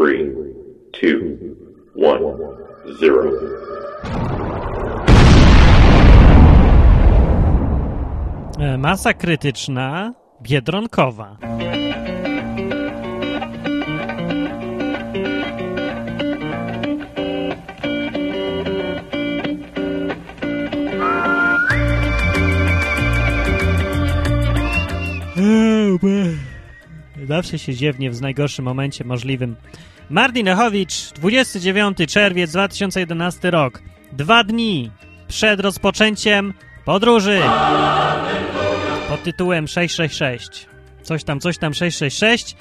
three, two, one, zero. E, Masa krytyczna, biedronkowa. Zawsze się ziewnie w najgorszym momencie możliwym. Martin Lechowicz, 29 czerwiec 2011 rok. Dwa dni przed rozpoczęciem podróży pod tytułem 666. Coś tam, coś tam 666,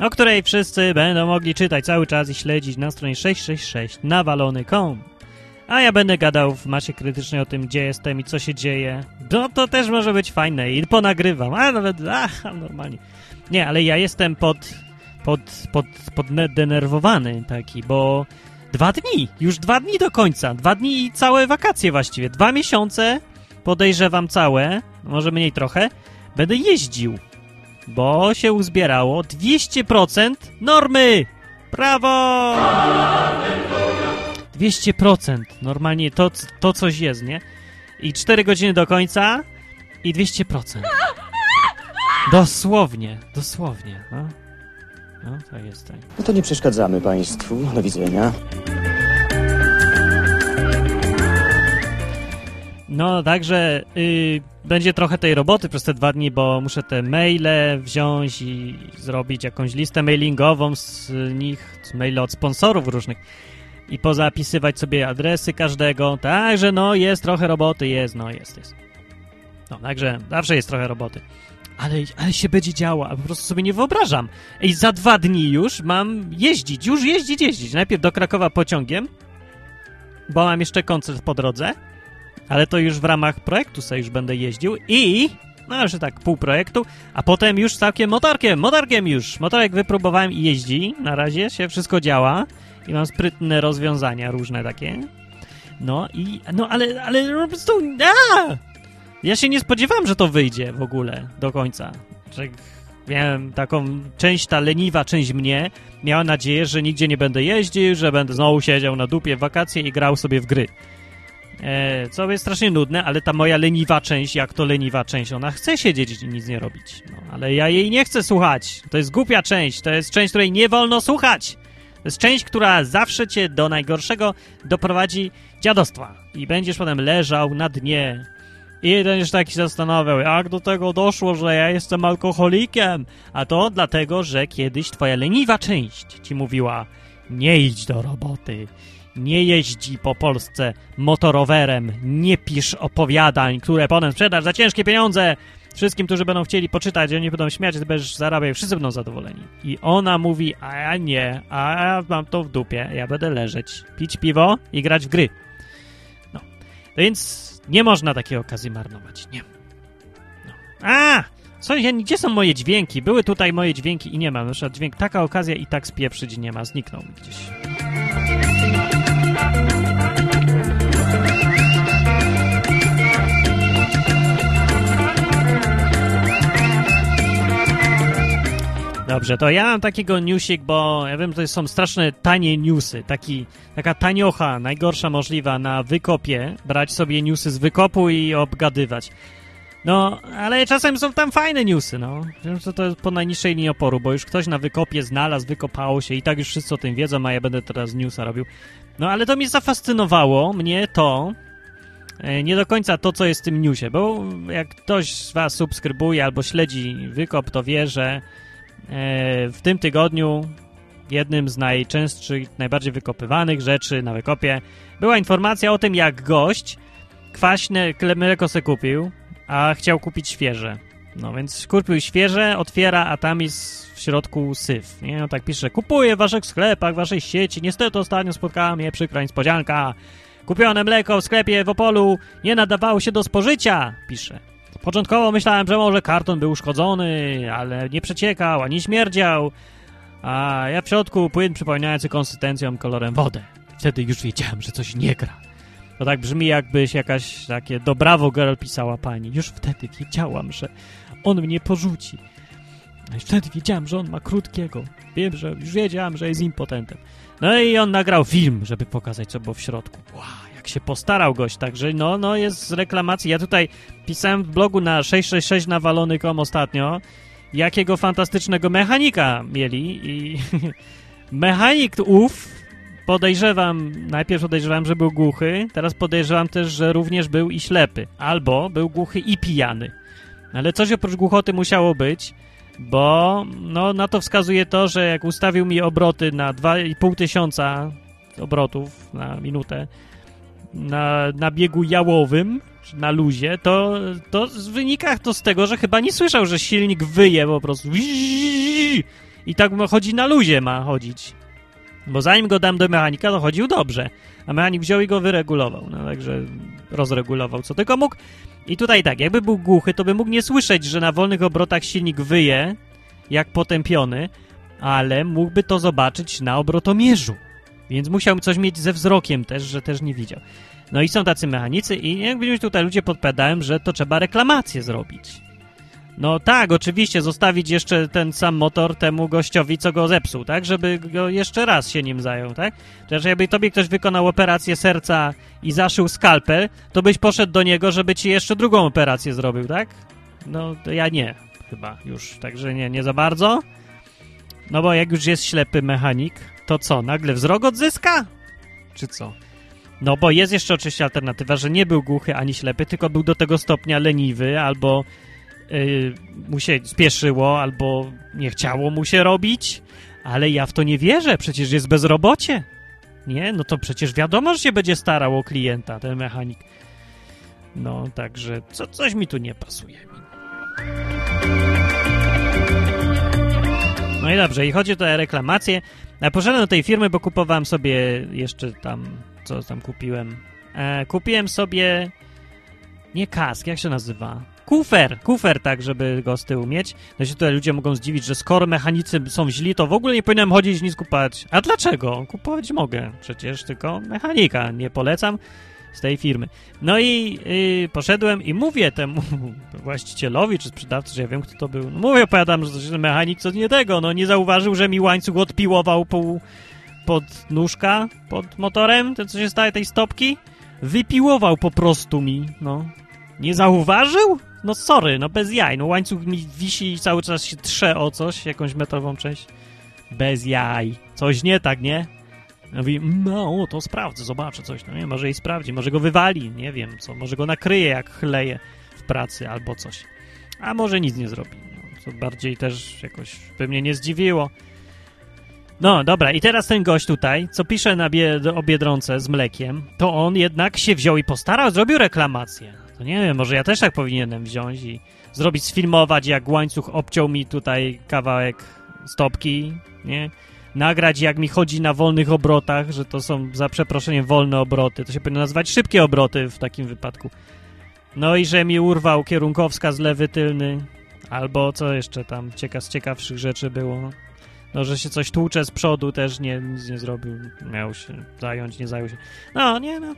o której wszyscy będą mogli czytać cały czas i śledzić na stronie 666 nawalony.com. A ja będę gadał w masie krytycznej o tym, gdzie jestem i co się dzieje. No to też może być fajne i ponagrywam, a nawet, a, normalnie. Nie, ale ja jestem pod, pod, pod, poddenerwowany taki, bo dwa dni, już dwa dni do końca, dwa dni i całe wakacje właściwie, dwa miesiące, podejrzewam całe, może mniej trochę, będę jeździł, bo się uzbierało 200% normy! Brawo! 200%. Normalnie to, to coś jest, nie? I 4 godziny do końca i 200%. Dosłownie, dosłownie. No, no to jest tak. No to nie przeszkadzamy Państwu. Do widzenia. No, także y, będzie trochę tej roboty przez te dwa dni, bo muszę te maile wziąć i zrobić jakąś listę mailingową z nich, z maile od sponsorów różnych i pozapisywać sobie adresy każdego. Także no, jest trochę roboty, jest, no, jest, jest. No, także zawsze jest trochę roboty. Ale, ale się będzie działo, a po prostu sobie nie wyobrażam. Ej, za dwa dni już mam jeździć, już jeździć, jeździć. Najpierw do Krakowa pociągiem, bo mam jeszcze koncert po drodze, ale to już w ramach projektu sobie już będę jeździł i no już tak pół projektu, a potem już całkiem motorkiem, motorkiem już. Motorek wypróbowałem i jeździ, na razie się wszystko działa i mam sprytne rozwiązania różne takie. No i, no ale, ale po prostu, a! Ja się nie spodziewałem, że to wyjdzie w ogóle do końca. Że miałem taką część, ta leniwa część mnie, miała nadzieję, że nigdzie nie będę jeździł, że będę znowu siedział na dupie w wakacje i grał sobie w gry. E, co jest strasznie nudne, ale ta moja leniwa część, jak to leniwa część, ona chce siedzieć i nic nie robić. No, ale ja jej nie chcę słuchać. To jest głupia część, to jest część, której nie wolno słuchać. To jest część, która zawsze cię do najgorszego doprowadzi dziadostwa. I będziesz potem leżał na dnie i będziesz taki zastanawiał, jak do tego doszło, że ja jestem alkoholikiem. A to dlatego, że kiedyś twoja leniwa część ci mówiła, nie idź do roboty, nie jeździ po Polsce motorowerem, nie pisz opowiadań, które potem sprzedasz za ciężkie pieniądze wszystkim, którzy będą chcieli poczytać, oni będą śmiać, ty będziesz zarabiał, wszyscy będą zadowoleni. I ona mówi, a ja nie, a ja mam to w dupie, ja będę leżeć, pić piwo i grać w gry. No, więc nie można takiej okazji marnować, nie. No. A! Ja, gdzie są moje dźwięki? Były tutaj moje dźwięki i nie ma. Na przykład dźwięk, taka okazja i tak spieprzyć nie ma, zniknął mi gdzieś. Dobrze, to ja mam takiego newsik, bo ja wiem, to są straszne tanie newsy, taki, taka taniocha, najgorsza możliwa na wykopie, brać sobie newsy z wykopu i obgadywać. No, ale czasem są tam fajne newsy, no. Wiem, że to jest po najniższej linii oporu, bo już ktoś na wykopie znalazł, wykopało się i tak już wszyscy o tym wiedzą, a ja będę teraz newsa robił. No, ale to mnie zafascynowało, mnie to, e, nie do końca to, co jest w tym newsie, bo jak ktoś z was subskrybuje albo śledzi wykop, to wie, że w tym tygodniu jednym z najczęstszych, najbardziej wykopywanych rzeczy na wykopie była informacja o tym, jak gość kwaśne mleko se kupił, a chciał kupić świeże. No więc kupił świeże, otwiera, a tam jest w środku syf. Nie? No tak pisze, kupuję w waszych sklepach, w waszej sieci. Niestety ostatnio spotkała mnie przykra niespodzianka. Kupione mleko w sklepie w Opolu nie nadawało się do spożycia, pisze. Początkowo myślałem, że może karton był uszkodzony, ale nie przeciekał, ani śmierdział. A ja w środku płyn przypominający konsystencją kolorem wodę. Wtedy już wiedziałem, że coś nie gra. To tak brzmi, jakbyś jakaś takie do brawo girl pisała pani. Już wtedy wiedziałam, że on mnie porzuci. No i wtedy wiedziałem, że on ma krótkiego. Wiem, że już wiedziałem, że jest impotentem. No i on nagrał film, żeby pokazać, co było w środku. Wow, jak się postarał gość, także no, no jest z reklamacji. Ja tutaj pisałem w blogu na 666 nawalony.com ostatnio, jakiego fantastycznego mechanika mieli i mechanik ów podejrzewam, najpierw podejrzewałem, że był głuchy, teraz podejrzewam też, że również był i ślepy, albo był głuchy i pijany. Ale coś oprócz głuchoty musiało być, bo no, na to wskazuje to, że jak ustawił mi obroty na 2,5 tysiąca obrotów na minutę na, na biegu jałowym, na luzie, to, to wynika to z tego, że chyba nie słyszał, że silnik wyje po prostu i tak chodzi na luzie ma chodzić. Bo zanim go dam do mechanika, to chodził dobrze. A mechanik wziął i go wyregulował. No także rozregulował co tylko mógł. I tutaj tak, jakby był głuchy, to by mógł nie słyszeć, że na wolnych obrotach silnik wyje, jak potępiony, ale mógłby to zobaczyć na obrotomierzu. Więc musiał coś mieć ze wzrokiem też, że też nie widział. No i są tacy mechanicy i jakby tutaj ludzie podpowiadałem, że to trzeba reklamację zrobić. No tak, oczywiście, zostawić jeszcze ten sam motor temu gościowi, co go zepsuł, tak? Żeby go jeszcze raz się nim zajął, tak? Chociaż jakby tobie ktoś wykonał operację serca i zaszył skalpel, to byś poszedł do niego, żeby ci jeszcze drugą operację zrobił, tak? No, to ja nie, chyba już, także nie, nie za bardzo. No bo jak już jest ślepy mechanik, to co, nagle wzrok odzyska? Czy co? No bo jest jeszcze oczywiście alternatywa, że nie był głuchy ani ślepy, tylko był do tego stopnia leniwy albo yy, mu się spieszyło, albo nie chciało mu się robić, ale ja w to nie wierzę, przecież jest bezrobocie. Nie, no to przecież wiadomo, że się będzie starał o klienta, ten mechanik. No, także co, coś mi tu nie pasuje. No i dobrze, i chodzi o reklamację. Ja poszedłem do tej firmy, bo kupowałem sobie jeszcze tam, co tam kupiłem. E, kupiłem sobie nie kask, jak się nazywa? Kufer, kufer tak, żeby go z tyłu mieć. No się tutaj ludzie mogą zdziwić, że skoro mechanicy są źli, to w ogóle nie powinienem chodzić nic kupować. A dlaczego? Kupować mogę. Przecież tylko mechanika. Nie polecam z tej firmy. No i yy, poszedłem i mówię temu właścicielowi czy sprzedawcy, że ja wiem kto to był. No mówię, opowiadam, że to jest mechanik co nie tego. No nie zauważył, że mi łańcuch odpiłował pół pod nóżka, pod motorem, to co się staje tej stopki. Wypiłował po prostu mi, no. Nie zauważył? No sorry, no bez jaj. No łańcuch mi wisi i cały czas się trze o coś, jakąś metalową część. Bez jaj. Coś nie tak, nie? Mówi, no to sprawdzę, zobaczę coś. No nie, może i sprawdzi, może go wywali, nie wiem co. Może go nakryje jak chleje w pracy albo coś. A może nic nie zrobi. No, co bardziej też jakoś by mnie nie zdziwiło. No, dobra, i teraz ten gość tutaj, co pisze na bied o Biedronce z mlekiem, to on jednak się wziął i postarał, zrobił reklamację. To nie wiem, może ja też tak powinienem wziąć i zrobić, sfilmować, jak łańcuch obciął mi tutaj kawałek stopki, nie? Nagrać, jak mi chodzi na wolnych obrotach, że to są, za przeproszeniem, wolne obroty. To się powinno nazywać szybkie obroty w takim wypadku. No i że mi urwał kierunkowskaz lewy tylny, albo co jeszcze tam ciekaw, z ciekawszych rzeczy było. No, że się coś tłucze z przodu też nie, nic nie zrobił. Miał się zająć, nie zajął się. No, nie no.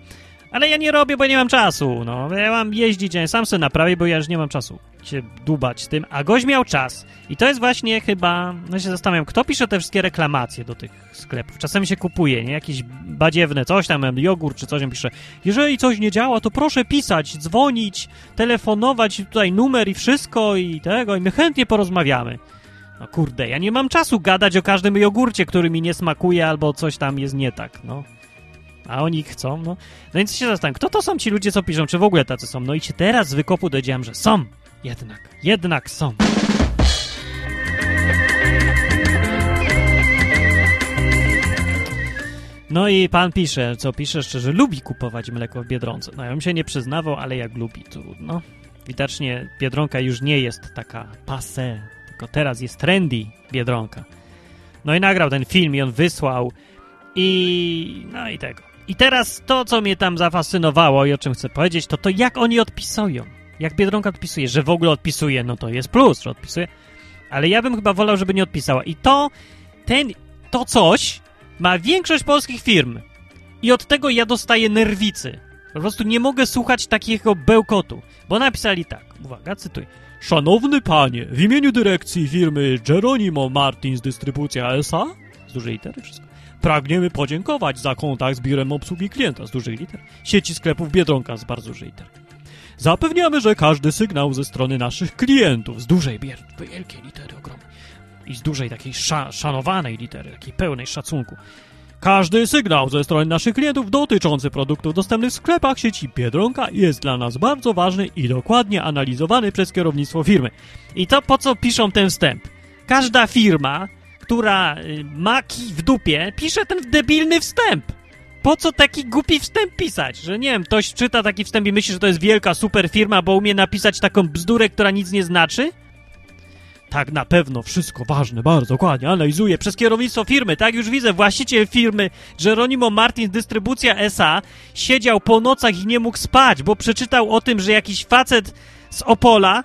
Ale ja nie robię, bo nie mam czasu. No, ja mam jeździć, ja sam sobie naprawię, bo ja już nie mam czasu się dubać tym. A gość miał czas. I to jest właśnie chyba, no się zastanawiam, kto pisze te wszystkie reklamacje do tych sklepów. Czasami się kupuje, nie? Jakieś badziewne coś tam, jogurt czy coś tam pisze. Jeżeli coś nie działa, to proszę pisać, dzwonić, telefonować, tutaj numer i wszystko i tego i my chętnie porozmawiamy. No kurde, ja nie mam czasu gadać o każdym jogurcie, który mi nie smakuje albo coś tam jest nie tak, no. A oni chcą, no. No więc się zastanawiam, kto to są ci ludzie, co piszą, czy w ogóle tacy są? No i się teraz z wykopu dowiedziałem, że są. Jednak, jednak są. No i pan pisze, co pisze szczerze, lubi kupować mleko w Biedronce. No ja bym się nie przyznawał, ale jak lubi, trudno. Widocznie Biedronka już nie jest taka passe, tylko teraz jest trendy Biedronka. No i nagrał ten film i on wysłał i no i tego. I teraz to, co mnie tam zafascynowało i o czym chcę powiedzieć, to to jak oni odpisują. Jak Biedronka odpisuje, że w ogóle odpisuje, no to jest plus, że odpisuje. Ale ja bym chyba wolał, żeby nie odpisała. I to, ten, to coś ma większość polskich firm. I od tego ja dostaję nerwicy. Po prostu nie mogę słuchać takiego bełkotu, bo napisali tak, uwaga, cytuję. Szanowny panie, w imieniu dyrekcji firmy Geronimo Martins Dystrybucja S.A. z dużej litery wszystko, pragniemy podziękować za kontakt z biurem obsługi klienta z dużej litery, sieci sklepów Biedronka z bardzo dużej litery. Zapewniamy, że każdy sygnał ze strony naszych klientów z dużej, wielkiej litery ogromnej i z dużej takiej sza szanowanej litery, takiej pełnej szacunku. Każdy sygnał ze strony naszych klientów dotyczący produktów dostępnych w sklepach sieci Biedronka jest dla nas bardzo ważny i dokładnie analizowany przez kierownictwo firmy. I to po co piszą ten wstęp? Każda firma, która y, ma kij w dupie, pisze ten debilny wstęp. Po co taki głupi wstęp pisać? Że nie wiem, ktoś czyta taki wstęp i myśli, że to jest wielka, super firma, bo umie napisać taką bzdurę, która nic nie znaczy? Tak, na pewno, wszystko ważne, bardzo dokładnie, analizuje przez kierownictwo firmy, tak już widzę, właściciel firmy Geronimo Martins Dystrybucja S.A. siedział po nocach i nie mógł spać, bo przeczytał o tym, że jakiś facet z Opola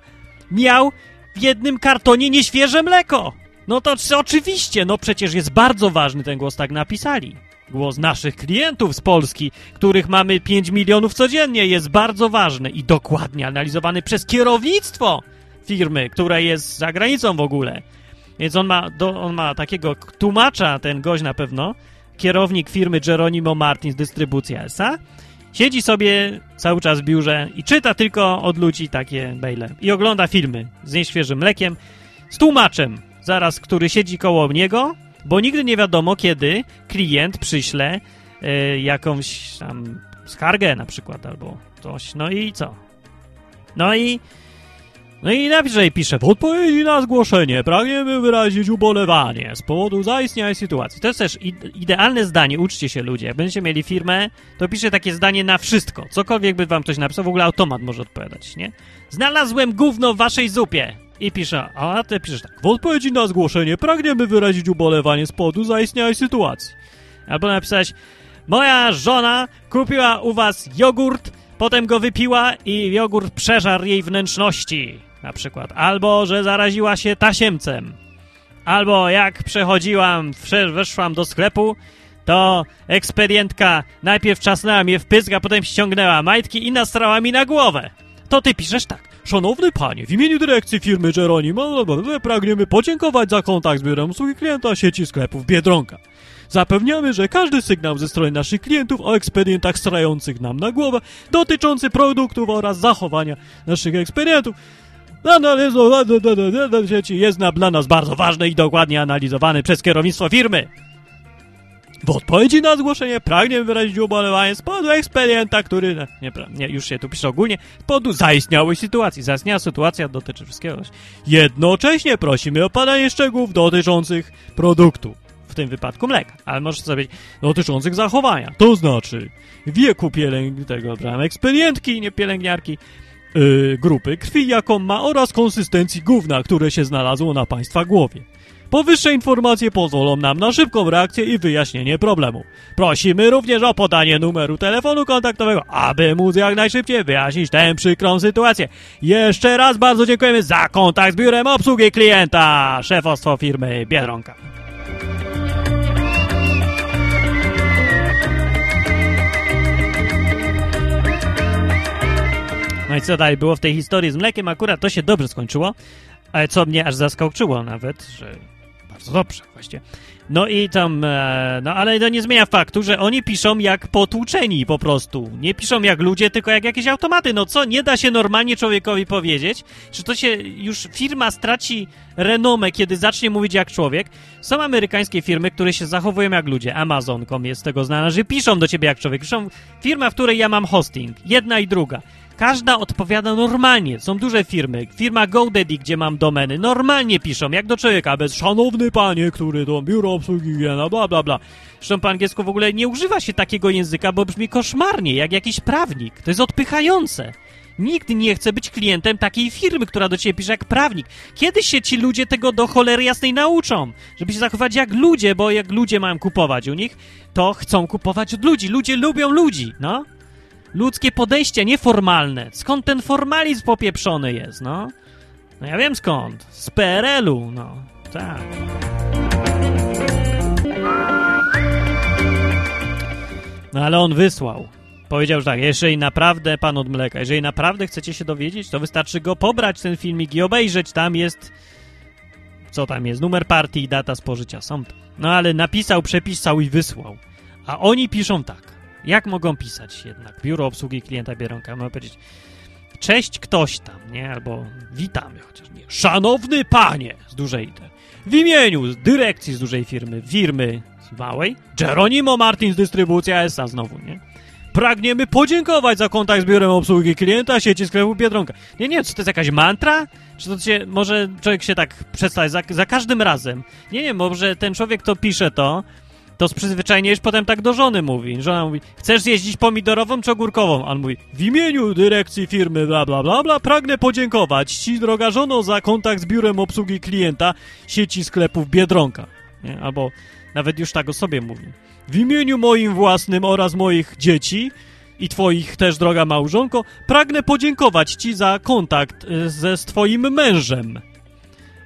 miał w jednym kartonie nieświeże mleko. No to czy- oczywiście, no przecież jest bardzo ważny ten głos, tak napisali. Głos naszych klientów z Polski, których mamy 5 milionów codziennie, jest bardzo ważny i dokładnie analizowany przez kierownictwo firmy, która jest za granicą w ogóle. Więc on ma, do, on ma takiego tłumacza, ten gość na pewno, kierownik firmy Geronimo Martins Dystrybucja S.A. Siedzi sobie cały czas w biurze i czyta tylko od ludzi takie maile. I ogląda filmy z nieświeżym mlekiem, z tłumaczem, zaraz, który siedzi koło niego, bo nigdy nie wiadomo, kiedy klient przyśle e, jakąś tam skargę na przykład, albo coś. No i co? No i no i i pisze, w odpowiedzi na zgłoszenie pragniemy wyrazić ubolewanie z powodu zaistniałej sytuacji. To jest też ide- idealne zdanie, uczcie się ludzie. Jak będziecie mieli firmę, to pisze takie zdanie na wszystko. Cokolwiek by wam ktoś napisał, w ogóle automat może odpowiadać, nie? Znalazłem gówno w waszej zupie. I pisze, a ty piszesz tak, w odpowiedzi na zgłoszenie pragniemy wyrazić ubolewanie z powodu zaistniałej sytuacji. Albo napisać, moja żona kupiła u was jogurt, potem go wypiła i jogurt przeżarł jej wnętrzności, na przykład. Albo, że zaraziła się tasiemcem. Albo jak przechodziłam, weszłam do sklepu, to ekspedientka najpierw czasnęła mnie w pysk, a potem ściągnęła majtki i nastrała mi na głowę. To ty piszesz tak. Szanowny panie, w imieniu dyrekcji firmy Geronimo pragniemy podziękować za kontakt z biurem usługi klienta sieci sklepów Biedronka. Zapewniamy, że każdy sygnał ze strony naszych klientów o ekspedientach strających nam na głowę dotyczący produktów oraz zachowania naszych ekspedientów sieci jest dla nas bardzo ważny i dokładnie analizowany przez kierownictwo firmy. W odpowiedzi na zgłoszenie pragniemy wyrazić ubolewanie z powodu ekspedienta, który... Nie, nie, już się tu pisze ogólnie. Z powodu zaistniałej sytuacji. Zaistniała sytuacja dotyczy wszystkiego. Jednocześnie prosimy o podanie szczegółów dotyczących produktu. W tym wypadku mleka. Ale może sobie dotyczących zachowania. To znaczy wieku pielęg... tego, brałem ekspedientki, nie pielęgniarki, yy, grupy krwi, jaką ma oraz konsystencji gówna, które się znalazło na państwa głowie. Powyższe informacje pozwolą nam na szybką reakcję i wyjaśnienie problemu. Prosimy również o podanie numeru telefonu kontaktowego, aby móc jak najszybciej wyjaśnić tę przykrą sytuację. Jeszcze raz bardzo dziękujemy za kontakt z biurem obsługi klienta, szefostwo firmy Biedronka. No i co dalej było w tej historii z mlekiem? Akurat to się dobrze skończyło, ale co mnie aż zaskoczyło nawet, że bardzo dobrze właśnie. No i tam, e, no ale to nie zmienia faktu, że oni piszą jak potłuczeni po prostu. Nie piszą jak ludzie, tylko jak jakieś automaty. No co, nie da się normalnie człowiekowi powiedzieć, że to się już firma straci renomę, kiedy zacznie mówić jak człowiek. Są amerykańskie firmy, które się zachowują jak ludzie. Amazon.com jest z tego znana, że piszą do ciebie jak człowiek. Piszą firma, w której ja mam hosting. Jedna i druga. Każda odpowiada normalnie. Są duże firmy. Firma GoDaddy, gdzie mam domeny, normalnie piszą, jak do człowieka, bez szanowny panie, który to biuro obsługi klienta, bla bla bla. Zresztą po angielsku w ogóle nie używa się takiego języka, bo brzmi koszmarnie, jak jakiś prawnik. To jest odpychające. Nikt nie chce być klientem takiej firmy, która do ciebie pisze jak prawnik. Kiedyś się ci ludzie tego do cholery jasnej nauczą, żeby się zachować jak ludzie, bo jak ludzie mają kupować u nich, to chcą kupować od ludzi. Ludzie lubią ludzi, no. Ludzkie podejście, nieformalne. Skąd ten formalizm popieprzony jest, no? No ja wiem skąd. Z PRL-u, no. Tak. No ale on wysłał. powiedział, że tak, jeżeli naprawdę, pan od mleka, jeżeli naprawdę chcecie się dowiedzieć, to wystarczy go pobrać ten filmik i obejrzeć. Tam jest, co tam jest, numer partii i data spożycia. Są to. No ale napisał, przepisał i wysłał. A oni piszą tak. Jak mogą pisać jednak? Biuro Obsługi Klienta Biedronka. Mogą powiedzieć, cześć ktoś tam, nie? Albo witamy chociaż nie. Szanowny panie z dużej litery. W imieniu dyrekcji z dużej firmy, firmy z małej, Geronimo Martins Dystrybucja S.A. znowu, nie? Pragniemy podziękować za kontakt z biurem obsługi klienta sieci sklepu Biedronka. Nie, nie, czy to jest jakaś mantra? Czy to się, może człowiek się tak przedstawia za, za każdym razem? Nie, nie, może ten człowiek, kto pisze to, to z przyzwyczajenia już potem tak do żony mówi. Żona mówi, chcesz jeździć pomidorową czy ogórkową? A on mówi, w imieniu dyrekcji firmy bla bla bla bla pragnę podziękować Ci, droga żono, za kontakt z biurem obsługi klienta sieci sklepów Biedronka. Nie? Albo nawet już tak o sobie mówi. W imieniu moim własnym oraz moich dzieci i twoich też, droga małżonko, pragnę podziękować ci za kontakt y, ze z twoim mężem.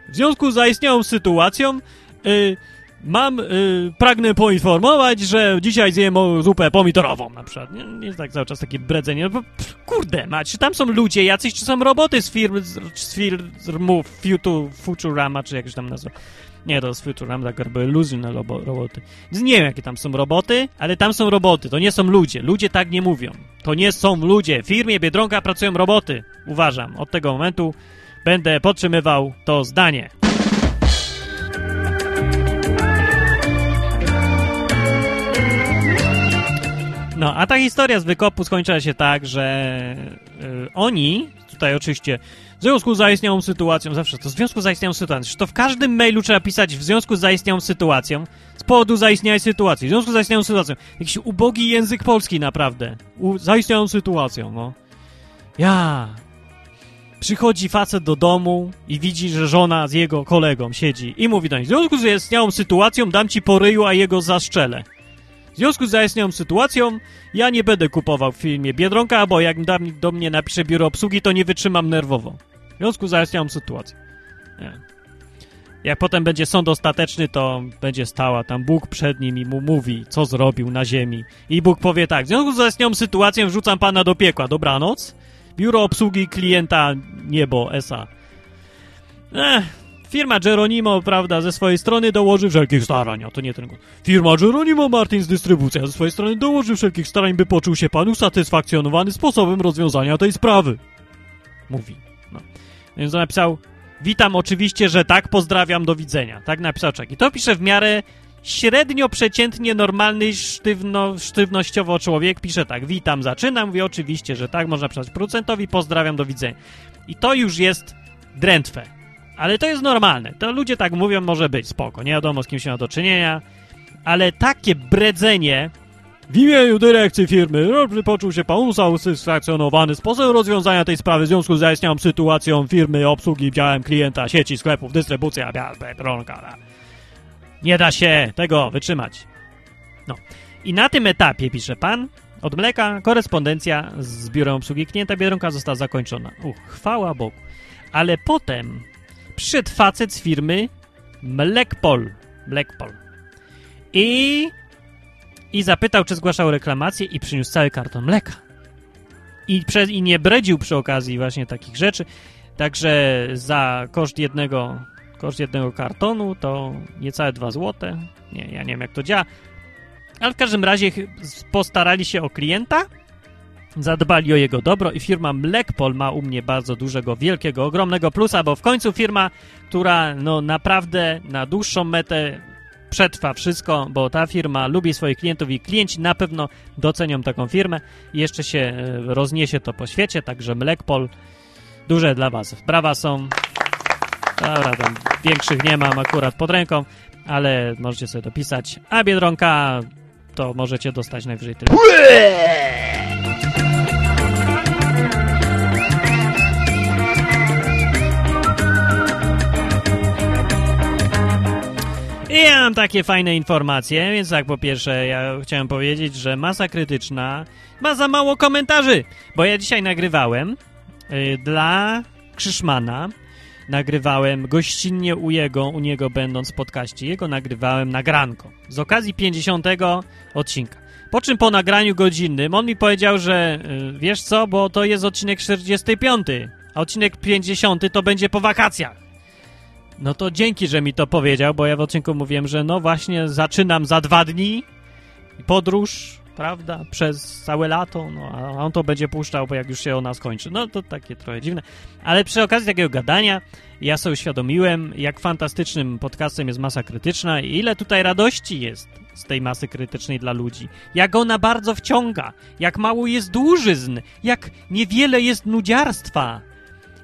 W związku z zaistniałą sytuacją y, mam, y, pragnę poinformować, że dzisiaj zjem zupę pomidorową na przykład. Nie, nie jest tak cały czas takie bredzenie. No, pff, kurde mać, czy tam są ludzie jacyś, czy są roboty z firm, z, z Futu, Futurama, czy jak się tam nazywa. Nie, to z Futurama tak były robo, roboty. Nie wiem, jakie tam są roboty, ale tam są roboty, to nie są ludzie. Ludzie tak nie mówią. To nie są ludzie. W firmie Biedronka pracują roboty. Uważam. Od tego momentu będę podtrzymywał to zdanie. No, a ta historia z wykopu skończyła się tak, że y, oni, tutaj oczywiście w związku z zaistniałą sytuacją, zawsze to w związku z zaistniałą sytuacją, to w każdym mailu trzeba pisać w związku z zaistniałą sytuacją, z powodu zaistniałej sytuacji, w związku z zaistniałą sytuacją. Jakiś ubogi język polski naprawdę. U, zaistniałą sytuacją, no. Ja. Przychodzi facet do domu i widzi, że żona z jego kolegą siedzi i mówi do nich, w związku z zaistniałą sytuacją dam ci po ryju, a jego zaszczelę. W związku z zaistniałą sytuacją, ja nie będę kupował w filmie Biedronka, bo jak da, do mnie napisze biuro obsługi, to nie wytrzymam nerwowo. W związku z zaistniałą sytuacją. Nie. Jak potem będzie sąd ostateczny, to będzie stała tam Bóg przed nim i mu mówi, co zrobił na ziemi. I Bóg powie tak, w związku z zaistniałą sytuacją wrzucam pana do piekła. Dobranoc. Biuro obsługi klienta Niebo S.A. Ech, Firma Geronimo, prawda, ze swojej strony dołoży wszelkich starań, a to nie ten. Firma Geronimo Martins Dystrybucja ze swojej strony dołoży wszelkich starań, by poczuł się pan usatysfakcjonowany sposobem rozwiązania tej sprawy. Mówi. No. Więc napisał, witam oczywiście, że tak, pozdrawiam, do widzenia. Tak napisał czek. I to pisze w miarę średnio przeciętnie normalny, sztywno, sztywnościowo człowiek. Pisze tak, witam, zaczynam, mówi oczywiście, że tak, można pisać producentowi, pozdrawiam, do widzenia. I to już jest drętwe. Ale to jest normalne. To ludzie tak mówią, może być, spoko. Nie wiadomo, z kim się ma do czynienia. Ale takie bredzenie w imieniu dyrekcji firmy poczuł się pan usatysfakcjonowany sposobem rozwiązania tej sprawy w związku z zaistniałą sytuacją firmy obsługi działem klienta sieci sklepów, dystrybucja, biedronka. Nie da się tego wytrzymać. No. I na tym etapie, pisze pan, od mleka korespondencja z biurem obsługi klienta Biedronka została zakończona. Uch, chwała Bogu. Ale potem przyszedł facet z firmy Mlekpol. Mlekpol. I, I zapytał, czy zgłaszał reklamację i przyniósł cały karton mleka. I, prze, I nie bredził przy okazji właśnie takich rzeczy. Także za koszt jednego, koszt jednego kartonu to niecałe 2 złote. Nie, ja nie wiem jak to działa. Ale w każdym razie postarali się o klienta, zadbali o jego dobro i firma Mlekpol ma u mnie bardzo dużego, wielkiego, ogromnego plusa, bo w końcu firma, która no naprawdę na dłuższą metę przetrwa wszystko, bo ta firma lubi swoich klientów i klienci na pewno docenią taką firmę jeszcze się e, rozniesie to po świecie, także Mlekpol duże dla was. Brawa są. Dobra, tam większych nie mam akurat pod ręką, ale możecie sobie dopisać. A Biedronka to możecie dostać najwyżej tyle. I ja mam takie fajne informacje, więc tak, po pierwsze, ja chciałem powiedzieć, że masa krytyczna ma za mało komentarzy, bo ja dzisiaj nagrywałem y, dla Krzyszmana, nagrywałem gościnnie u jego, u niego będąc w podcaście, jego nagrywałem nagranko z okazji 50 odcinka. Po czym po nagraniu godzinnym on mi powiedział, że y, wiesz co, bo to jest odcinek 45, a odcinek 50 to będzie po wakacjach. No to dzięki, że mi to powiedział, bo ja w odcinku mówiłem, że no właśnie zaczynam za dwa dni podróż, prawda, przez całe lato, no a on to będzie puszczał, bo jak już się ona skończy. No to takie trochę dziwne. Ale przy okazji takiego gadania ja sobie uświadomiłem, jak fantastycznym podcastem jest masa krytyczna i ile tutaj radości jest z tej masy krytycznej dla ludzi. Jak ona bardzo wciąga, jak mało jest dłużyzn, jak niewiele jest nudziarstwa.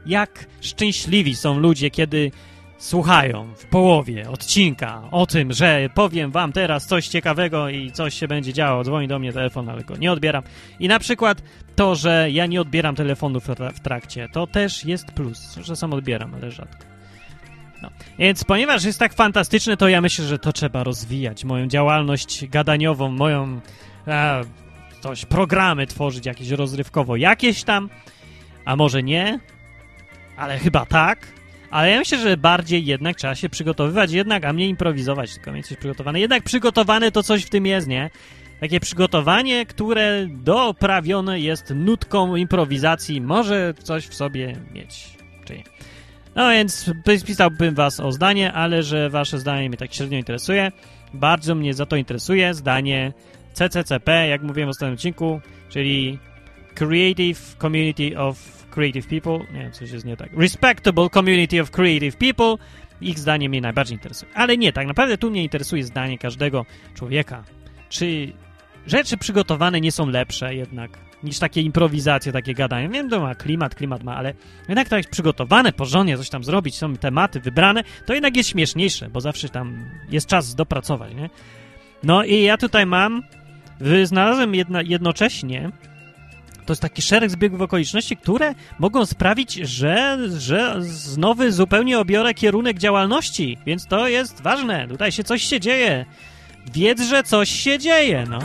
Jak szczęśliwi są ludzie, kiedy słuchają w połowie odcinka o tym, że powiem wam teraz coś ciekawego i coś się będzie działo. Dzwoni do mnie telefon, ale go nie odbieram. I na przykład to, że ja nie odbieram telefonów w trakcie, to też jest plus, że sam odbieram, ale rzadko. No. Więc ponieważ jest tak fantastyczne, to ja myślę, że to trzeba rozwijać. Moją działalność gadaniową, moją a, coś, programy tworzyć jakieś rozrywkowo, jakieś tam, a może nie, ale chyba tak. Ale ja myślę, że bardziej jednak trzeba się przygotowywać, jednak, a mniej improwizować, tylko mieć coś przygotowane. Jednak przygotowane to coś w tym jest, nie? Takie przygotowanie, które doprawione jest nutką improwizacji, może coś w sobie mieć, czy nie. No więc pisałbym was o zdanie, ale że wasze zdanie mnie tak średnio interesuje. Bardzo mnie za to interesuje zdanie CCCP, jak mówiłem w ostatnim odcinku, czyli Creative Community of creative people, nie, coś jest nie tak, respectable community of creative people, ich zdanie mnie najbardziej interesuje. Ale nie, tak naprawdę tu mnie interesuje zdanie każdego człowieka. Czy rzeczy przygotowane nie są lepsze jednak niż takie improwizacje, takie gadanie. Wiem, to ma klimat, klimat ma, ale jednak to jest przygotowane, porządnie coś tam zrobić, są tematy wybrane, to jednak jest śmieszniejsze, bo zawsze tam jest czas dopracować, nie? No i ja tutaj mam, znalazłem jedna, jednocześnie to jest taki szereg zbiegów okoliczności, które mogą sprawić, że, że znowu zupełnie obiorę kierunek działalności, więc to jest ważne. Tutaj się coś się dzieje. Wiedz, że coś się dzieje, no.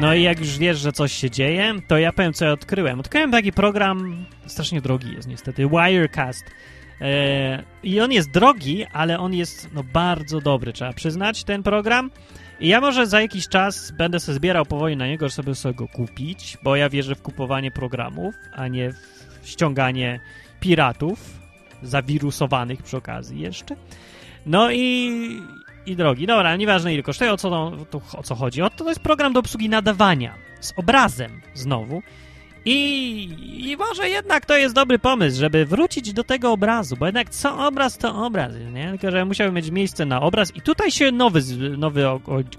No i jak już wiesz, że coś się dzieje, to ja powiem, co ja odkryłem. Odkryłem taki program, strasznie drogi jest niestety, Wirecast. E, I on jest drogi, ale on jest no, bardzo dobry, trzeba przyznać, ten program. I ja może za jakiś czas będę sobie zbierał powoli na niego, żeby sobie go kupić, bo ja wierzę w kupowanie programów, a nie w ściąganie piratów zawirusowanych przy okazji jeszcze. No i, i drogi. Dobra, nieważne ile kosztuje, o co, to, o co chodzi. O, to jest program do obsługi nadawania z obrazem znowu. I, I może jednak to jest dobry pomysł, żeby wrócić do tego obrazu, bo jednak co obraz, to obraz, nie? Tylko, że musiałby mieć miejsce na obraz i tutaj się nowy, nowy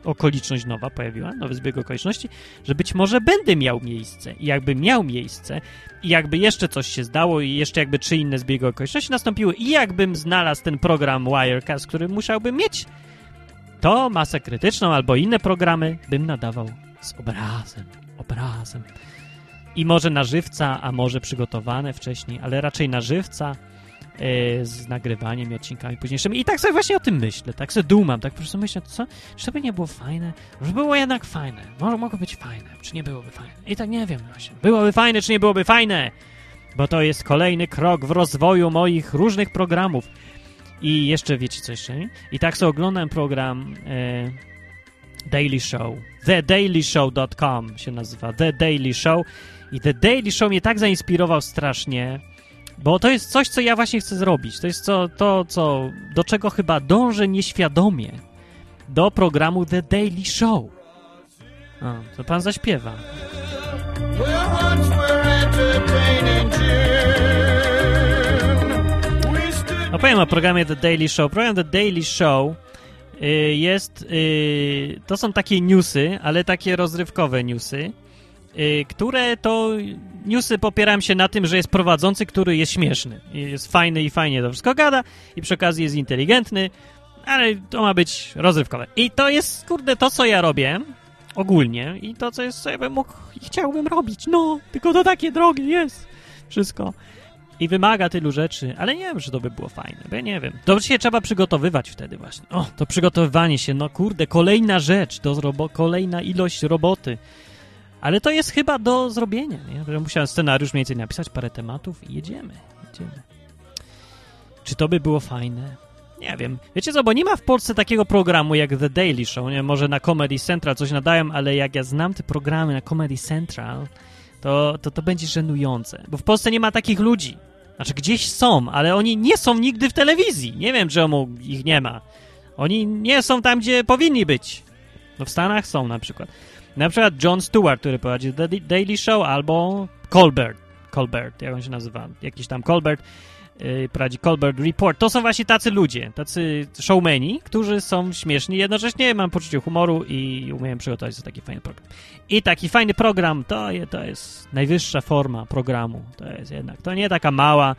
okoliczność nowa pojawiła, nowy zbieg okoliczności, że być może będę miał miejsce i jakby miał miejsce i jakby jeszcze coś się zdało i jeszcze jakby trzy inne zbiegi okoliczności nastąpiły i jakbym znalazł ten program Wirecast, który musiałbym mieć, to masę krytyczną albo inne programy bym nadawał z obrazem, obrazem i może na żywca, a może przygotowane wcześniej, ale raczej na żywca yy, z nagrywaniem i odcinkami późniejszymi. I tak sobie właśnie o tym myślę, tak sobie dumam, tak po prostu myślę, co, czy to by nie było fajne? Może było jednak fajne, może mogło być fajne, czy nie byłoby fajne? I tak nie wiem właśnie, byłoby fajne, czy nie byłoby fajne? Bo to jest kolejny krok w rozwoju moich różnych programów. I jeszcze wiecie co jeszcze? Nie? I tak sobie oglądam program... Yy, Daily Show. TheDailyShow.com się nazywa. The Daily Show. I The Daily Show mnie tak zainspirował strasznie, bo to jest coś, co ja właśnie chcę zrobić. To jest co, to, co, do czego chyba dążę nieświadomie. Do programu The Daily Show. O, to pan zaśpiewa. Opowiem o programie The Daily Show. Program The Daily Show Y, jest, y, to są takie newsy, ale takie rozrywkowe newsy, które to newsy popieram się na tym, że jest prowadzący, który jest śmieszny, jest fajny i fajnie to wszystko gada i przy okazji jest inteligentny, ale to ma być rozrywkowe. I to jest, kurde, to, co ja robię ogólnie i to, co jest, co ja bym mógł i chciałbym robić, no, tylko to takie drogie jest wszystko i wymaga tylu rzeczy, ale nie wiem, czy to by było fajne, bo ja nie wiem. Dobrze się trzeba przygotowywać wtedy właśnie. O, to przygotowywanie się, no kurde, kolejna rzecz, do zrobo kolejna ilość roboty. Ale to jest chyba do zrobienia, nie? Musiałem scenariusz mniej więcej napisać, parę tematów i jedziemy, jedziemy. Czy to by było fajne? Nie wiem. Wiecie co, bo nie ma w Polsce takiego programu jak The Daily Show, nie? Może na Comedy Central coś nadają, ale jak ja znam te programy na Comedy Central, to to, to będzie żenujące. Bo w Polsce nie ma takich ludzi. Znaczy gdzieś są, ale oni nie są nigdy w telewizji. Nie wiem, czemu ich nie ma. Oni nie są tam, gdzie powinni być. No w Stanach są na przykład. Na przykład Jon Stewart, który prowadzi The Daily Show, albo Colbert. Colbert, jak on się nazywa? Jakiś tam Colbert yy, prowadzi Colbert Report. To są właśnie tacy ludzie, tacy showmeni, którzy są śmieszni, jednocześnie mam poczucie humoru i umiem przygotować sobie taki fajny program. I taki fajny program to, to jest najwyższa forma programu. To jest jednak, to nie taka mała,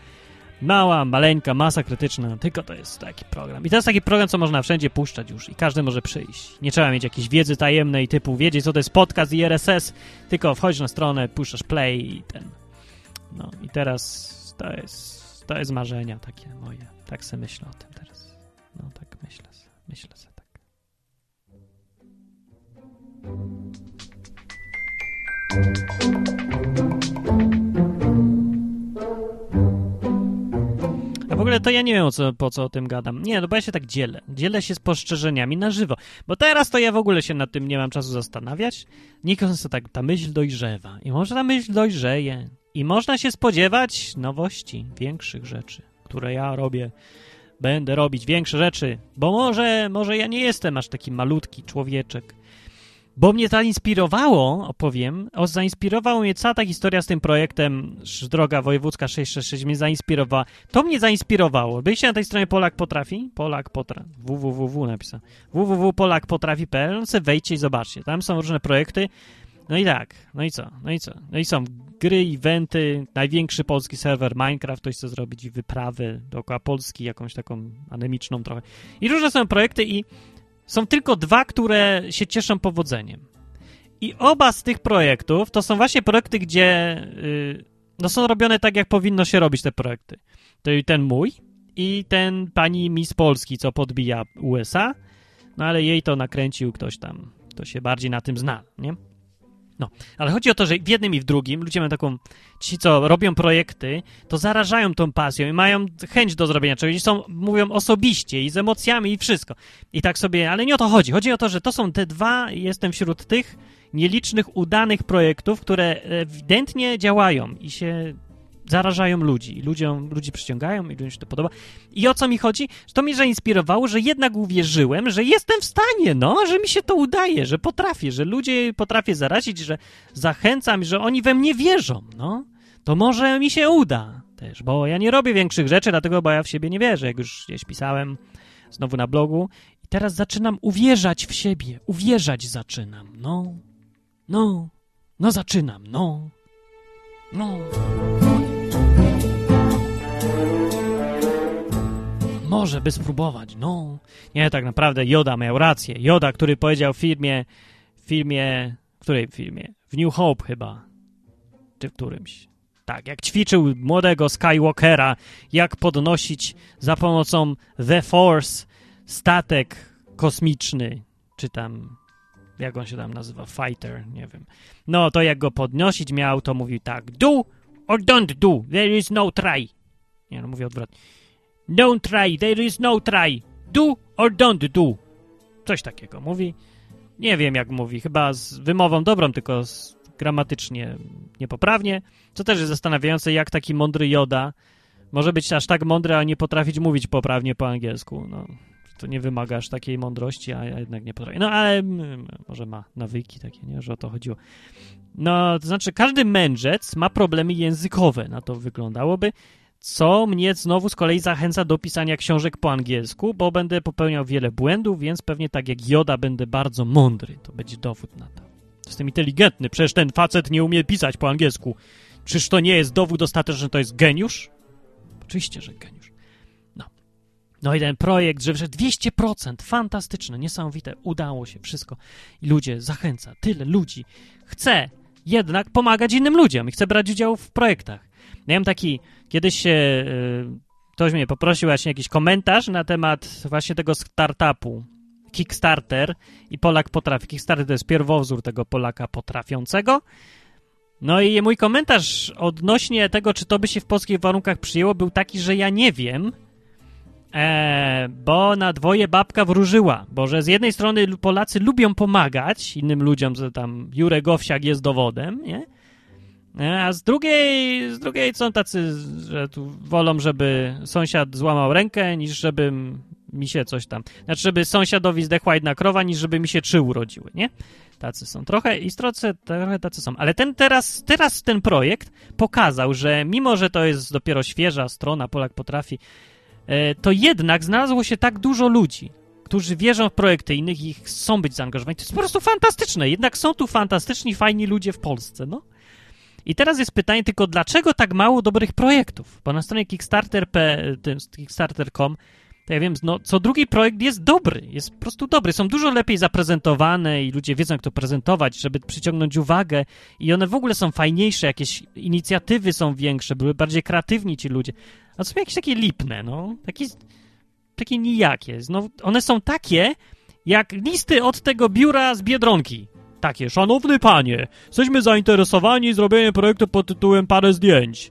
mała, maleńka masa krytyczna, tylko to jest taki program. I to jest taki program, co można wszędzie puszczać już i każdy może przyjść. Nie trzeba mieć jakiejś wiedzy tajemnej typu wiedzieć, co to jest podcast i RSS, tylko wchodzisz na stronę, puszczasz play i ten. No i teraz to jest, to jest marzenia takie moje. Tak sobie myślę o tym teraz. No tak myślę sobie, myślę tak. A w ogóle to ja nie wiem, co, po co o tym gadam. Nie, no bo ja się tak dzielę. Dzielę się spostrzeżeniami na żywo. Bo teraz to ja w ogóle się nad tym nie mam czasu zastanawiać. Sobie tak, ta myśl dojrzewa. I może ta myśl dojrzeje. I można się spodziewać nowości, większych rzeczy, które ja robię. Będę robić większe rzeczy, bo może, może ja nie jestem aż taki malutki człowieczek. Bo mnie zainspirowało, opowiem, o, zainspirowała mnie cała ta historia z tym projektem Droga Wojewódzka 666 mnie zainspirowała. To mnie zainspirowało. Byliście na tej stronie Polak Potrafi? Polak Potrafi. www napisał. www.polakpotrafi.pl no sobie wejdźcie i zobaczcie. Tam są różne projekty. No i tak. No i co? No i co? No i są gry, eventy, największy polski serwer Minecraft, ktoś chce zrobić wyprawy dookoła Polski, jakąś taką anemiczną trochę. I różne są projekty i są tylko dwa, które się cieszą powodzeniem. I oba z tych projektów to są właśnie projekty, gdzie yy, no są robione tak, jak powinno się robić te projekty. To i ten mój i ten pani Miss Polski, co podbija USA, no ale jej to nakręcił ktoś tam, kto się bardziej na tym zna, nie? No, ale chodzi o to, że w jednym i w drugim ludzie mają taką, ci co robią projekty, to zarażają tą pasją i mają chęć do zrobienia czegoś, są, mówią osobiście i z emocjami i wszystko. I tak sobie, ale nie o to chodzi. Chodzi o to, że to są te dwa, jestem wśród tych nielicznych, udanych projektów, które ewidentnie działają i się zarażają ludzi. Ludziom, ludzi przyciągają i ludziom się to podoba. I o co mi chodzi? To mnie zainspirowało, że jednak uwierzyłem, że jestem w stanie, no, że mi się to udaje, że potrafię, że ludzie potrafię zarazić, że zachęcam, że oni we mnie wierzą, no. To może mi się uda też, bo ja nie robię większych rzeczy, dlatego, bo ja w siebie nie wierzę, jak już gdzieś pisałem znowu na blogu. I teraz zaczynam uwierzać w siebie. Uwierzać zaczynam, no. No. No zaczynam, no. No. Może by spróbować, no. Nie, tak naprawdę Joda miał rację. Joda, który powiedział w filmie, w w której filmie? W New Hope chyba. Czy w którymś. Tak, jak ćwiczył młodego Skywalkera, jak podnosić za pomocą The Force statek kosmiczny, czy tam, jak on się tam nazywa, fighter, nie wiem. No, to jak go podnosić miał, to mówił tak, do or don't do, there is no try. Nie, no mówię odwrotnie. Don't try, there is no try. Do or don't do. Coś takiego mówi. Nie wiem, jak mówi. Chyba z wymową dobrą, tylko gramatycznie niepoprawnie. Co też jest zastanawiające, jak taki mądry Joda może być aż tak mądry, a nie potrafić mówić poprawnie po angielsku. No, to nie wymaga aż takiej mądrości, a jednak nie potrafi. No, ale może ma nawyki takie, nie? Że o to chodziło. No, to znaczy, każdy mędrzec ma problemy językowe. Na to wyglądałoby co mnie znowu z kolei zachęca do pisania książek po angielsku, bo będę popełniał wiele błędów, więc pewnie tak jak Joda będę bardzo mądry. To będzie dowód na to. Jestem inteligentny, przecież ten facet nie umie pisać po angielsku. Czyż to nie jest dowód ostateczny, że to jest geniusz? Oczywiście, że geniusz. No. No i ten projekt, że 200%, fantastyczne, niesamowite, udało się, wszystko. I ludzie, zachęca, tyle ludzi. Chce jednak pomagać innym ludziom i chce brać udział w projektach. Miałem taki, kiedyś się, y, ktoś mnie poprosił właśnie jakiś komentarz na temat właśnie tego startupu, Kickstarter i Polak potrafi. Kickstarter to jest pierwowzór tego Polaka potrafiącego. No i mój komentarz odnośnie tego, czy to by się w polskich warunkach przyjęło, był taki, że ja nie wiem, E, bo na dwoje babka wróżyła, bo że z jednej strony Polacy lubią pomagać innym ludziom, że tam Jurek Owsiak jest dowodem, nie? E, a z drugiej, z drugiej są tacy, że tu wolą, żeby sąsiad złamał rękę, niż żeby mi się coś tam... Znaczy, żeby sąsiadowi zdechła jedna krowa, niż żeby mi się trzy urodziły, nie? Tacy są. Trochę istrocy, trochę tacy są. Ale ten teraz, teraz ten projekt pokazał, że mimo, że to jest dopiero świeża strona, Polak potrafi, e, to jednak znalazło się tak dużo ludzi, którzy wierzą w projekty innych i chcą być zaangażowani. To jest po prostu fantastyczne. Jednak są tu fantastyczni, fajni ludzie w Polsce, no. I teraz jest pytanie tylko, dlaczego tak mało dobrych projektów? Bo na stronie Kickstarter.com to ja wiem, no, co drugi projekt jest dobry, jest po prostu dobry. Są dużo lepiej zaprezentowane i ludzie wiedzą, jak to prezentować, żeby przyciągnąć uwagę i one w ogóle są fajniejsze, jakieś inicjatywy są większe, były bardziej kreatywni ci ludzie. A są jakieś takie lipne, no, takie, takie nijakie. No, one są takie, jak listy od tego biura z Biedronki. Takie, szanowny panie, jesteśmy zainteresowani zrobieniem projektu pod tytułem parę zdjęć.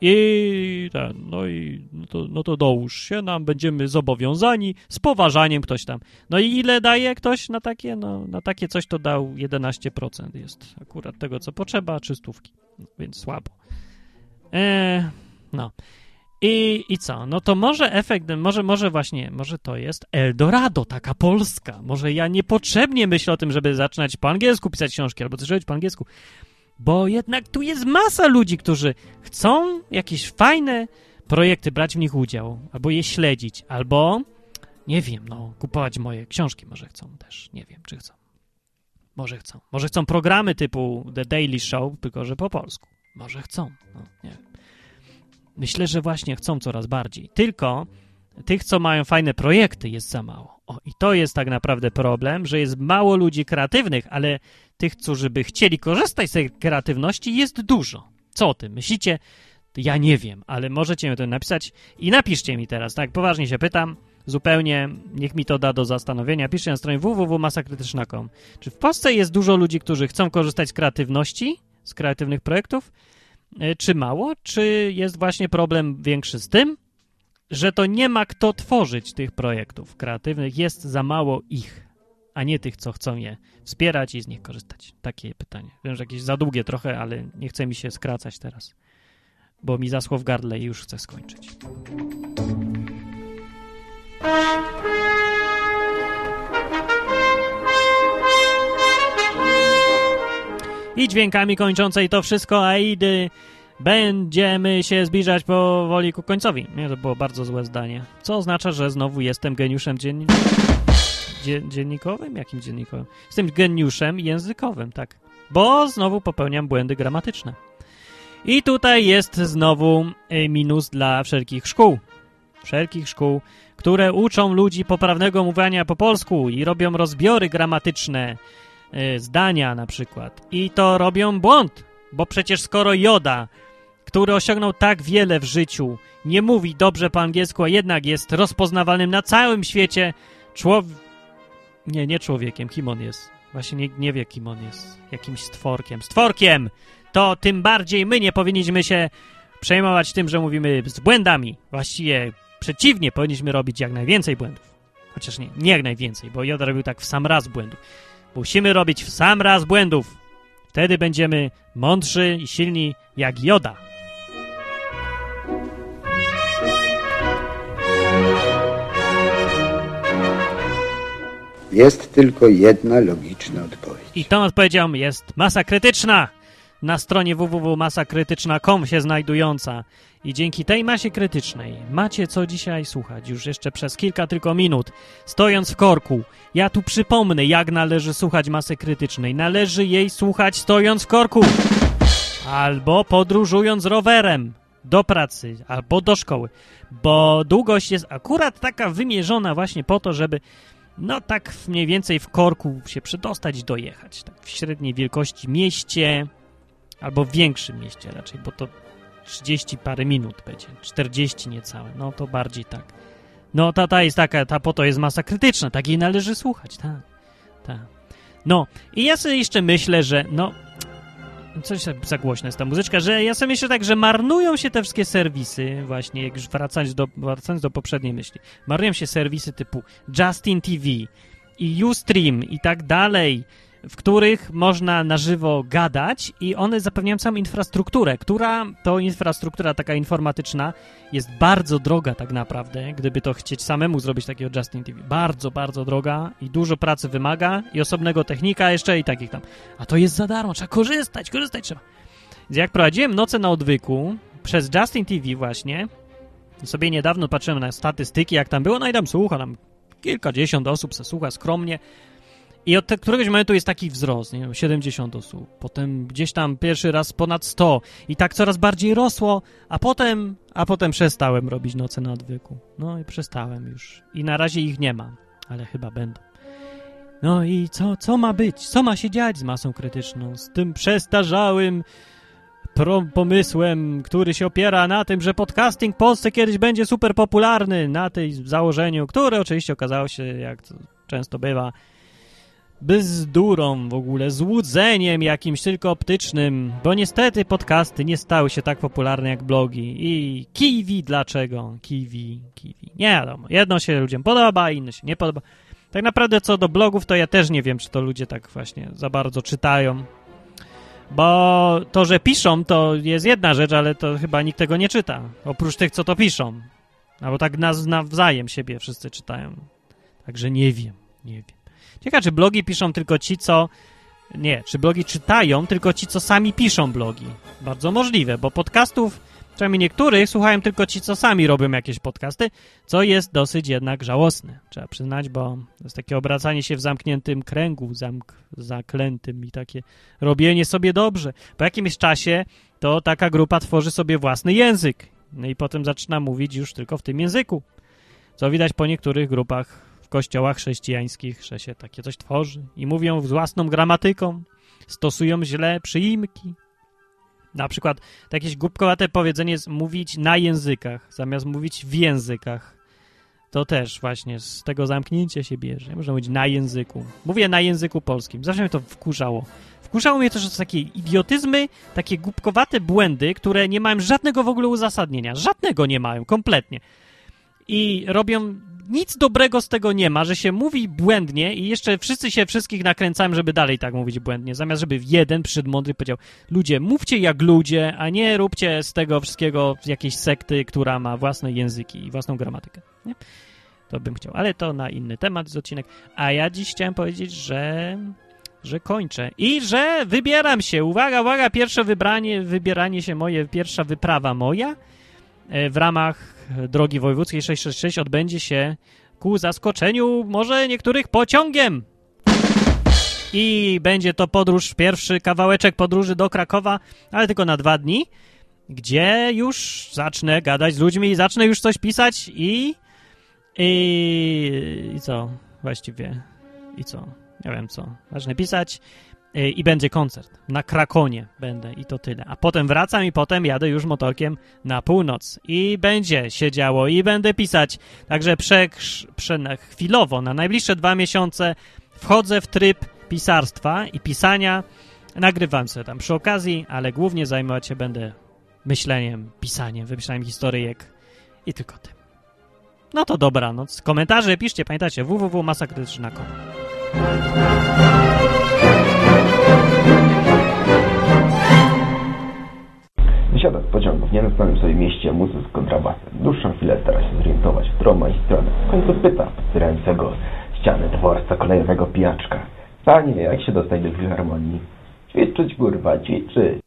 I ten, no i no to, no to dołóż się, nam będziemy zobowiązani z poważaniem ktoś tam. No i ile daje ktoś na takie? No na takie coś to dał 11% jest akurat tego, co potrzeba, czystówki, no, więc słabo. Eee, no. I, I co? No to może efekt, może, może właśnie, może to jest Eldorado, taka Polska. Może ja niepotrzebnie myślę o tym, żeby zaczynać po angielsku pisać książki albo coś robić po angielsku. Bo jednak tu jest masa ludzi, którzy chcą jakieś fajne projekty, brać w nich udział, albo je śledzić, albo, nie wiem, no, kupować moje książki może chcą też. Nie wiem, czy chcą. Może chcą. Może chcą programy typu The Daily Show, tylko że po polsku. Może chcą. No, nie wiem. Myślę, że właśnie chcą coraz bardziej. Tylko tych, co mają fajne projekty, jest za mało. O, i to jest tak naprawdę problem, że jest mało ludzi kreatywnych, ale tych, którzy by chcieli korzystać z tej kreatywności, jest dużo. Co o tym myślicie? Ja nie wiem, ale możecie mi to napisać i napiszcie mi teraz, tak? Poważnie się pytam, zupełnie, niech mi to da do zastanowienia. Piszcie na stronie www.masakrytyczna.com. Czy w Polsce jest dużo ludzi, którzy chcą korzystać z kreatywności, z kreatywnych projektów? E, czy mało? Czy jest właśnie problem większy z tym, że to nie ma kto tworzyć tych projektów kreatywnych, jest za mało ich, a nie tych, co chcą je wspierać i z nich korzystać. Takie pytanie. Wiem, że jakieś za długie trochę, ale nie chce mi się skracać teraz, bo mi zaschło w gardle i już chcę skończyć. I dźwiękami kończącej to wszystko Aidy Będziemy się zbliżać powoli ku końcowi. Nie, to było bardzo złe zdanie. Co oznacza, że znowu jestem geniuszem dzienni... Dzie dziennikowym? Jakim dziennikowym? Jestem geniuszem językowym, tak. Bo znowu popełniam błędy gramatyczne. I tutaj jest znowu y, minus dla wszelkich szkół. Wszelkich szkół, które uczą ludzi poprawnego mówienia po polsku i robią rozbiory gramatyczne, zdania na przykład. I to robią błąd, bo przecież skoro Joda który osiągnął tak wiele w życiu, nie mówi dobrze po angielsku, a jednak jest rozpoznawalnym na całym świecie człowiek... Nie, nie człowiekiem, kim on jest? Właśnie nie, nie wie, kim on jest. Jakimś stworkiem. Stworkiem! To tym bardziej my nie powinniśmy się przejmować tym, że mówimy z błędami. Właściwie przeciwnie, powinniśmy robić jak najwięcej błędów. Chociaż nie, nie jak najwięcej, bo Joda robił tak w sam raz błędów. Musimy robić w sam raz błędów. Wtedy będziemy mądrzy i silni jak Joda. Jest tylko jedna logiczna odpowiedź. I tą odpowiedzią jest masa krytyczna na stronie www.masakrytyczna.com się znajdująca. I dzięki tej masie krytycznej macie co dzisiaj słuchać, już jeszcze przez kilka tylko minut, stojąc w korku. Ja tu przypomnę, jak należy słuchać masy krytycznej. Należy jej słuchać stojąc w korku. Albo podróżując rowerem do pracy, albo do szkoły. Bo długość jest akurat taka wymierzona właśnie po to, żeby no tak mniej więcej w korku się przedostać dojechać. Tak w średniej wielkości mieście, albo w większym mieście raczej, bo to 30 parę minut będzie, 40 niecałe, no to bardziej tak. No ta, ta jest taka, ta po to jest masa krytyczna, tak jej należy słuchać, tak, tak. No i ja sobie jeszcze myślę, że no coś za głośna jest ta muzyczka, że ja sobie myślę tak, że marnują się te wszystkie serwisy, właśnie jak już wracając do, wracając do poprzedniej myśli, marnują się serwisy typu Justin TV i Ustream i tak dalej, w których można na żywo gadać i one zapewniają całą infrastrukturę, która to infrastruktura taka informatyczna jest bardzo droga tak naprawdę, gdyby to chcieć samemu zrobić takiego Justin TV. Bardzo, bardzo droga i dużo pracy wymaga i osobnego technika jeszcze i takich tam. A to jest za darmo, trzeba korzystać, korzystać trzeba. Jak prowadziłem noce na odwyku przez Justin TV właśnie, sobie niedawno patrzyłem na statystyki, jak tam było, no i tam słucha, tam kilkadziesiąt osób se słucha skromnie, i od te, któregoś momentu jest taki wzrost, nie wiem, 70 osób, potem gdzieś tam pierwszy raz ponad 100 i tak coraz bardziej rosło, a potem, a potem przestałem robić noce na odwyku. No i przestałem już. I na razie ich nie ma, ale chyba będą. No i co, co ma być? Co ma się dziać z masą krytyczną? Z tym przestarzałym pomysłem, który się opiera na tym, że podcasting w Polsce kiedyś będzie super popularny, na tej założeniu, które oczywiście okazało się, jak to często bywa, bzdurą w ogóle, złudzeniem jakimś tylko optycznym, bo niestety podcasty nie stały się tak popularne jak blogi. I kiwi dlaczego? Kiwi, kiwi. Nie wiadomo. Jedno się ludziom podoba, inne się nie podoba. Tak naprawdę co do blogów, to ja też nie wiem, czy to ludzie tak właśnie za bardzo czytają. Bo to, że piszą, to jest jedna rzecz, ale to chyba nikt tego nie czyta. Oprócz tych, co to piszą. Albo tak nawzajem siebie wszyscy czytają. Także nie wiem, nie wiem. Ciekawe, czy blogi piszą tylko ci, co... Nie, czy blogi czytają tylko ci, co sami piszą blogi. Bardzo możliwe, bo podcastów, przynajmniej niektórych, słuchają tylko ci, co sami robią jakieś podcasty, co jest dosyć jednak żałosne, trzeba przyznać, bo to jest takie obracanie się w zamkniętym kręgu, zamk zaklętym i takie robienie sobie dobrze. Po jakimś czasie to taka grupa tworzy sobie własny język, no i potem zaczyna mówić już tylko w tym języku, co widać po niektórych grupach w kościołach chrześcijańskich, że się takie coś tworzy i mówią własną gramatyką, stosują źle przyimki. Na przykład jakieś głupkowate powiedzenie jest mówić na językach, zamiast mówić w językach. To też właśnie z tego zamknięcia się bierze. Można mówić na języku. Mówię na języku polskim. Zawsze mnie to wkurzało. Wkurzało mnie to, że to takie idiotyzmy, takie głupkowate błędy, które nie mają żadnego w ogóle uzasadnienia. Żadnego nie mają, kompletnie. I robią nic dobrego z tego nie ma, że się mówi błędnie i jeszcze wszyscy się wszystkich nakręcają, żeby dalej tak mówić błędnie, zamiast żeby jeden przyszedł mądry powiedział, ludzie, mówcie jak ludzie, a nie róbcie z tego wszystkiego jakiejś sekty, która ma własne języki i własną gramatykę. Nie? To bym chciał, ale to na inny temat z odcinek. A ja dziś chciałem powiedzieć, że że kończę i że wybieram się. Uwaga, uwaga, pierwsze wybranie, wybieranie się moje, pierwsza wyprawa moja w ramach drogi wojewódzkiej 666 odbędzie się ku zaskoczeniu może niektórych pociągiem. I będzie to podróż, pierwszy kawałeczek podróży do Krakowa, ale tylko na dwa dni, gdzie już zacznę gadać z ludźmi zacznę już coś pisać i... I, i co właściwie? I co? Nie wiem co. Zacznę pisać i będzie koncert. Na Krakonie będę i to tyle. A potem wracam i potem jadę już motorkiem na północ. I będzie się działo i będę pisać. Także prze, prze, chwilowo, na najbliższe dwa miesiące wchodzę w tryb pisarstwa i pisania. Nagrywam sobie tam przy okazji, ale głównie zajmować się będę myśleniem, pisaniem, wymyślaniem historyjek i tylko tym. No to dobranoc. Komentarze piszcie, pamiętajcie www.masakrytyczna.com Wysiada z pociągu w nienaznanym sobie mieście muzy z kontrabasem. Dłuższą chwilę stara się zorientować, którą ma iść stronę. W końcu pyta wspierającego ściany dworca kolejowego pijaczka. Panie, jak się dostać do filharmonii? Ćwiczyć, kurwa, ćwiczyć.